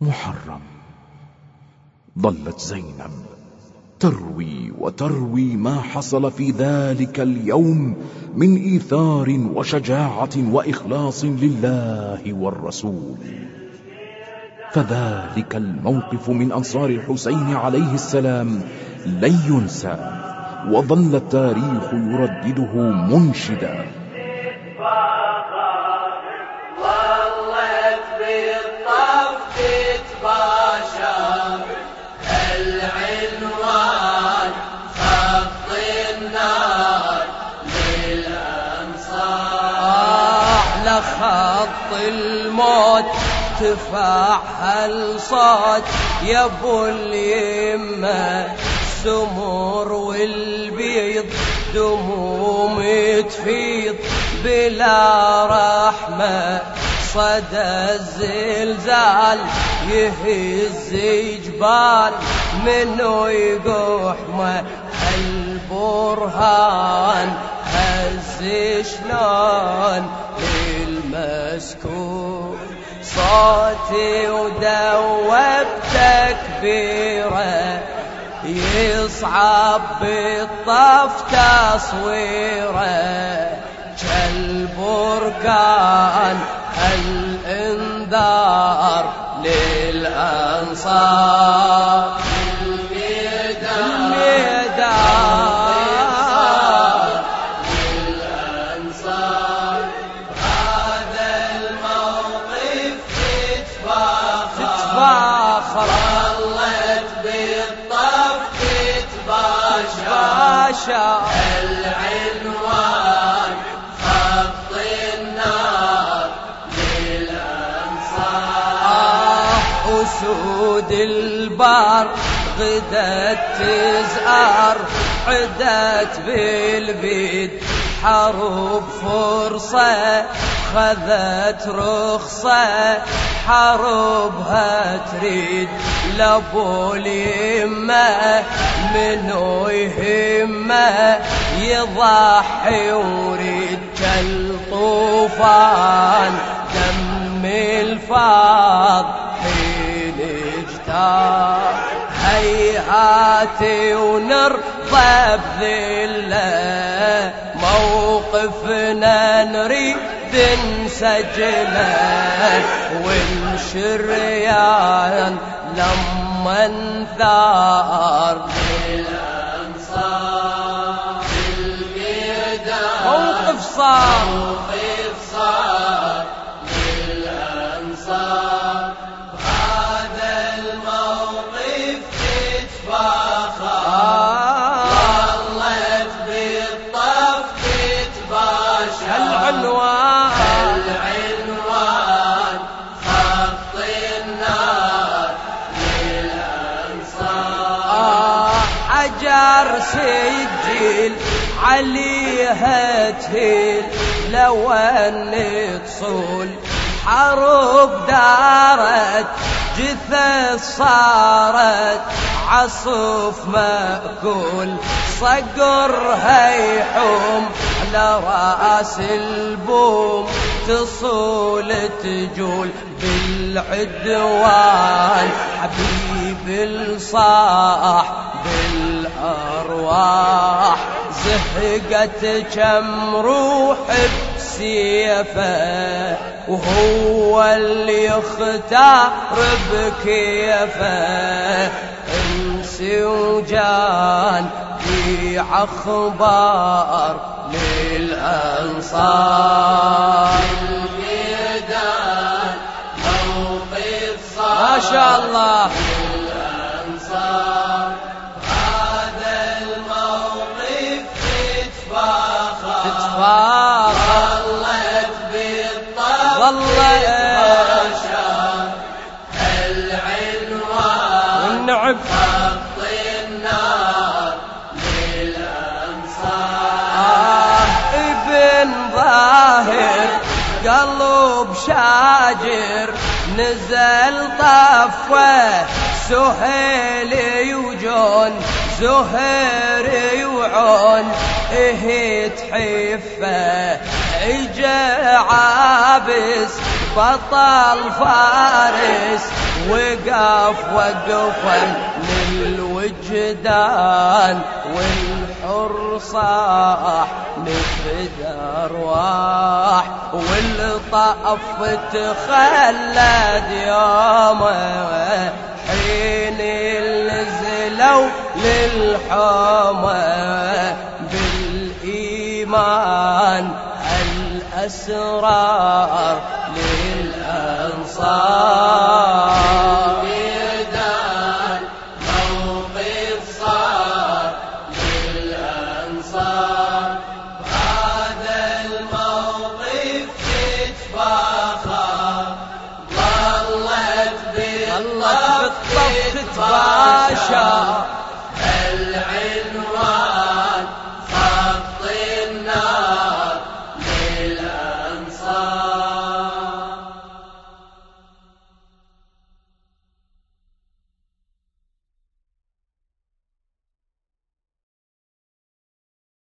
محرم. ظلت زينب. تروي وتروي ما حصل في ذلك اليوم من إيثار وشجاعة وإخلاص لله والرسول. فذلك الموقف من أنصار الحسين عليه السلام لن ينسى وظل التاريخ يردده منشدا. الموت. تفعل صوت يا أبو اليمة. السمر والبيض دموم تفيض بلا رحمة. صدى الزلزال يهز جبال. يقوح ما البرهان هز شلون للمسكون؟ صوتي ودوب تكبيره يصعب بالطف تصويره. كالبركان الإنذار للأنصار. العنوان خط النار للأنصار. آه أسود البار غدت تزأر عدت بالبيد حرب فرصة خذت رخصة حربها تريد لابو اليمة منو يهمه؟ يضحي ويريد كالطوفان دم الفاض حين اجتاح. هيهاتي ونرضى بذلة نريد نسجله والشريان لما انثار للأنصار الميدان. موقف صار. حجر سجل عليها تهيل. لو ان تصول حرب دارت جثث صارت عصف مأكول. صقرها يحوم على رأس البوم تصول تجول بالعدوان. حبيب الصاح بالأرواح زهقت كم روح بسيفه وهو اللي يختار بكيفه. إنس وجان في أخبار للأنصار. الميدان موقف صار. ما شاء الله. تتباشر العنوان والنعم. خط النار للأنصار آه ابن ظاهر قلب شاجر نزل طفه سهيل وجون زهير وعون اهي تحفة. اجا عابس بطل فارس. وقف وقفا للوجدان والحر صاح نفد ارواح والطف تخلد يومه حين نزلوا للحومة بالإيمان. الأسرار للأنصار. ميدان موقف صار للأنصار. هذا الموقف تتفاخر ظلت بالطف العين